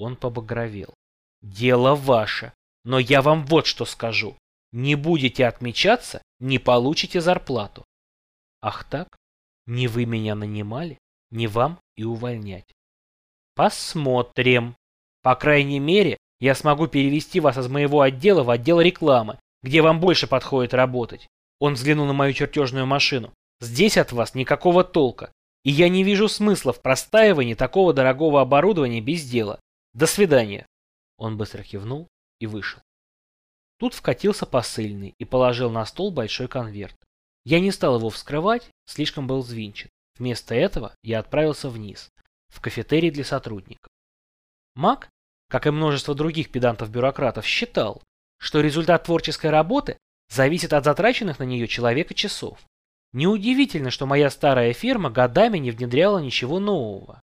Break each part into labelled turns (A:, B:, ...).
A: Он побагровел. Дело ваше, но я вам вот что скажу. Не будете отмечаться, не получите зарплату. Ах так? Не вы меня нанимали, не вам и увольнять. Посмотрим. По крайней мере, я смогу перевести вас из моего отдела в отдел рекламы, где вам больше подходит работать. Он взглянул на мою чертежную машину. Здесь от вас никакого толка. И я не вижу смысла в простаивании такого дорогого оборудования без дела. До свидания. Он быстро кивнул и вышел. Тут вкатился посыльный и положил на стол большой конверт. Я не стал его вскрывать, слишком был взвинчен. Вместо этого я отправился вниз, в кафетерий для сотрудников. Мак, как и множество других педантов-бюрократов, считал, что результат творческой работы зависит от затраченных на нее человека часов. Неудивительно, что моя старая фирма годами не внедряла ничего нового.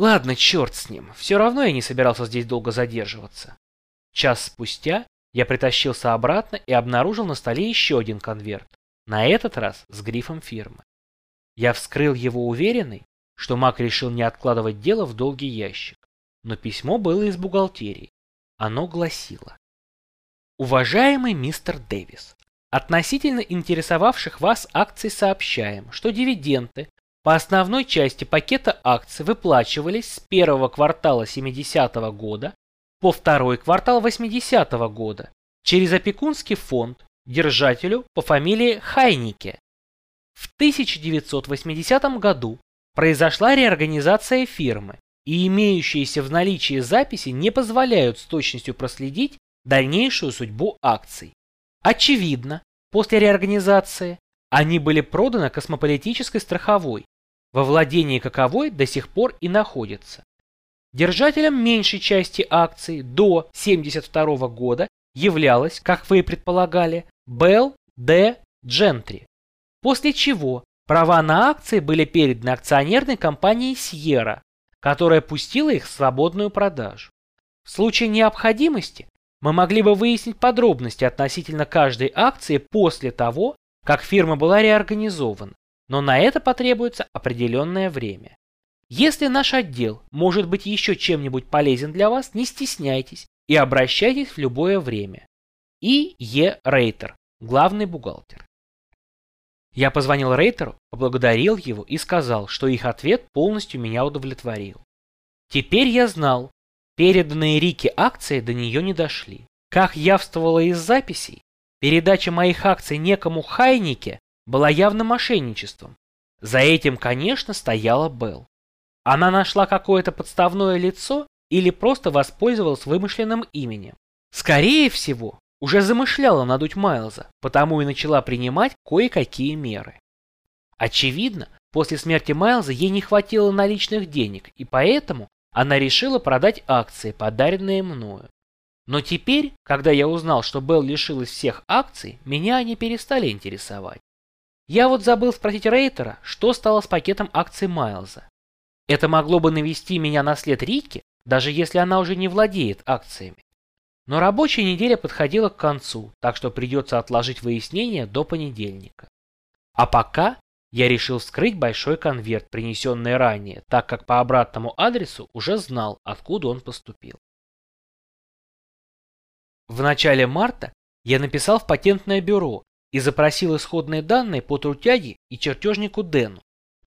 A: Ладно, черт с ним, все равно я не собирался здесь долго задерживаться. Час спустя я притащился обратно и обнаружил на столе еще один конверт, на этот раз с грифом фирмы. Я вскрыл его уверенный, что Мак решил не откладывать дело в долгий ящик. Но письмо было из бухгалтерии. Оно гласило. Уважаемый мистер Дэвис, относительно интересовавших вас акций сообщаем, что дивиденды по основной части пакета акций выплачивались с первого квартала 70 -го года по второй квартал 80 -го года через опекунский фонд держателю по фамилии Хайнике. В 1980 году произошла реорганизация фирмы, и имеющиеся в наличии записи не позволяют с точностью проследить дальнейшую судьбу акций. Очевидно, после реорганизации они были проданы космополитической страховой, во владении каковой до сих пор и находятся. Держателем меньшей части акций до 1972 года являлась, как вы и предполагали, Белл Д. Джентри. После чего права на акции были переданы акционерной компании Сьерра, которая пустила их в свободную продажу. В случае необходимости мы могли бы выяснить подробности относительно каждой акции после того, как фирма была реорганизована, но на это потребуется определенное время. Если наш отдел может быть еще чем-нибудь полезен для вас, не стесняйтесь и обращайтесь в любое время. И. Е. Рейтер, главный бухгалтер. Я позвонил Рейтеру, поблагодарил его и сказал, что их ответ полностью меня удовлетворил. Теперь я знал, переданные Рике акции до нее не дошли. Как явствовало из записей, передача моих акций некому Хайнике была явно мошенничеством. За этим, конечно, стояла Белл. Она нашла какое-то подставное лицо или просто воспользовалась вымышленным именем. Скорее всего, уже замышляла надуть Майлза, потому и начала принимать кое-какие меры. Очевидно, после смерти Майлза ей не хватило наличных денег, и поэтому она решила продать акции, подаренные мною. Но теперь, когда я узнал, что Белл лишилась всех акций, меня они перестали интересовать. Я вот забыл спросить Рейтера, что стало с пакетом акций Майлза. Это могло бы навести меня на след Рикки, даже если она уже не владеет акциями. Но рабочая неделя подходила к концу, так что придется отложить выяснение до понедельника. А пока я решил вскрыть большой конверт, принесенный ранее, так как по обратному адресу уже знал, откуда он поступил. В начале марта я написал в патентное бюро и запросил исходные данные по трудяге и чертежнику Дэну.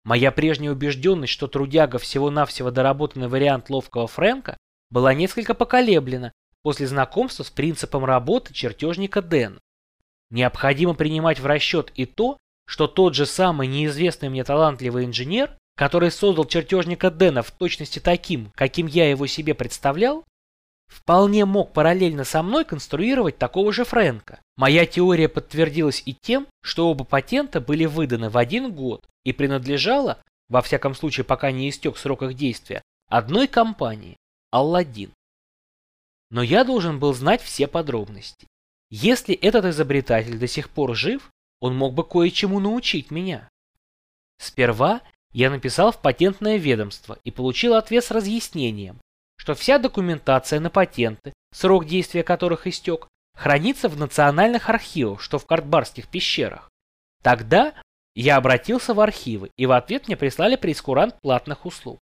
A: Моя прежняя убежденность, что трудяга всего-навсего доработанный вариант ловкого Фрэнка, была несколько поколеблена после знакомства с принципом работы чертежника Дэна. Необходимо принимать в расчет и то, что тот же самый неизвестный мне талантливый инженер, который создал чертежника Дэна в точности таким, каким я его себе представлял, вполне мог параллельно со мной конструировать такого же Фрэнка. Моя теория подтвердилась и тем, что оба патента были выданы в один год и принадлежала, во всяком случае пока не истек срок их действия, одной компании – Алладин. Но я должен был знать все подробности. Если этот изобретатель до сих пор жив, он мог бы кое-чему научить меня. Сперва я написал в патентное ведомство и получил ответ с разъяснением, что вся документация на патенты, срок действия которых истек, хранится в национальных архивах, что в Картбарских пещерах. Тогда я обратился в архивы, и в ответ мне прислали прескурант платных услуг.